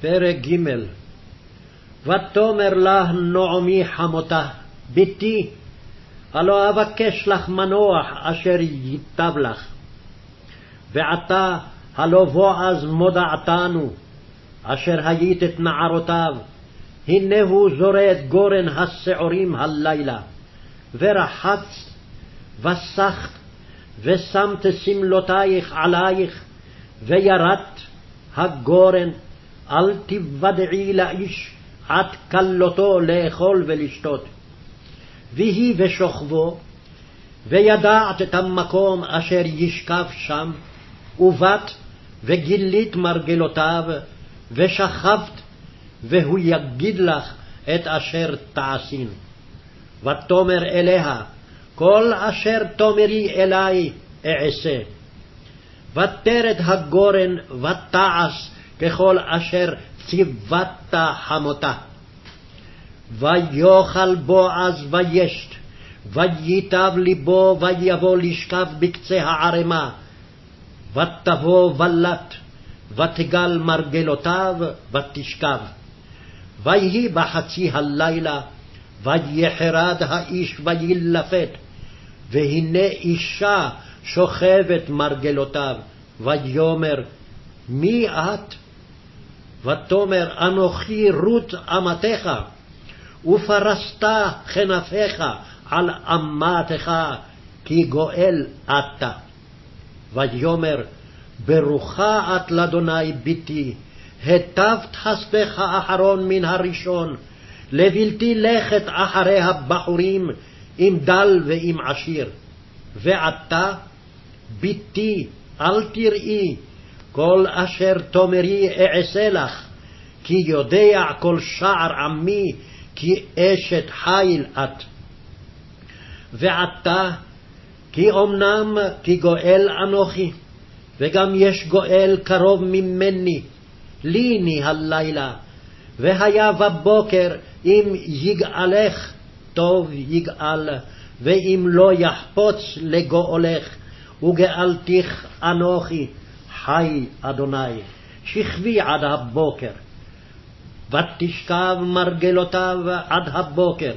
פרק ג' ותאמר לה נעמי חמותה, בתי, הלא אבקש לך מנוח אשר ייטב לך. ועתה הלא בועז מודעתנו, אשר היית את נערותיו, הנה הוא זורה את גורן השעורים הלילה, ורחץ, וסחת, ושמת שמלותייך עלייך, וירדת הגורן, אל תוודעי לאיש עד כלותו לאכול ולשתות. ויהי בשוכבו, וידעת את המקום אשר ישכב שם, ובאת וגילית מרגלותיו, ושכבת, והוא יגיד לך את אשר תעשין. ותאמר אליה, כל אשר תאמרי אלי אעשה. ותרד הגורן ותעש ככל אשר ציוות חמותה. ויאכל בועז וישת, וייטב ליבו ויבוא לשכב בקצה הערמה, ותבוא ולט, ותגל מרגלותיו, ותשכב. ויהי בחצי הלילה, ויחרד האיש וילפת, והנה אישה שוכבת מרגלותיו, ויאמר, מי את? ותאמר, אנוכי רות אמתך, ופרסת כנפיך על אמתך, כי גואל אתה. ויאמר, ברוכה את לאדוני בתי, היטבת חסדך האחרון מן הראשון, לבלתי לכת אחרי הבחורים, אם דל ואם עשיר. ועתה, בתי, אל תראי, כל אשר תאמרי אעשה לך, כי יודע כל שער עמי, כי אשת חיל את. ועתה, כי אמנם כי גואל אנוכי, וגם יש גואל קרוב ממני, ליני הלילה, והיה בבוקר אם יגאלך, טוב יגאל, ואם לא יחפוץ לגואלך, וגאלתיך אנוכי, חי אדוני, שכבי עד הבוקר. ותשכב מרגלותיו עד הבוקר,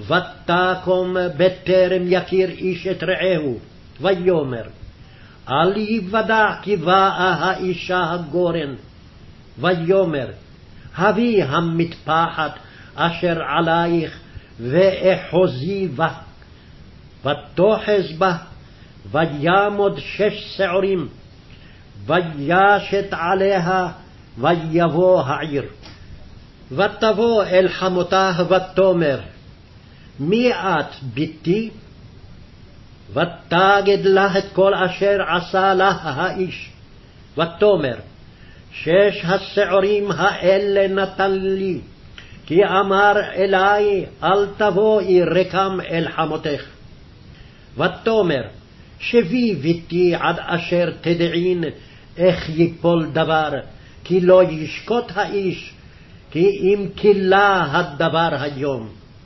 ותקום בטרם יכיר איש את רעהו, ויאמר, אל יוודע כי באה האישה הגורן. ויאמר, הביא המטפחת אשר עלייך, ואחוזי בה. ותאחז בה, וימוד שש שעורים, וישת עליה, ויבוא העיר. ותבוא אל חמותה ותאמר, מי את בתי? ותגד לה את כל אשר עשה לה האיש. ותאמר, שש השעורים האלה נתן לי, כי אמר אלי, אל תבואי רקם אל חמותך. ותאמר, שבי ביתי עד אשר תדעין איך יפול דבר, כי לא ישקוט האיש, כי אם כלה הדבר היום.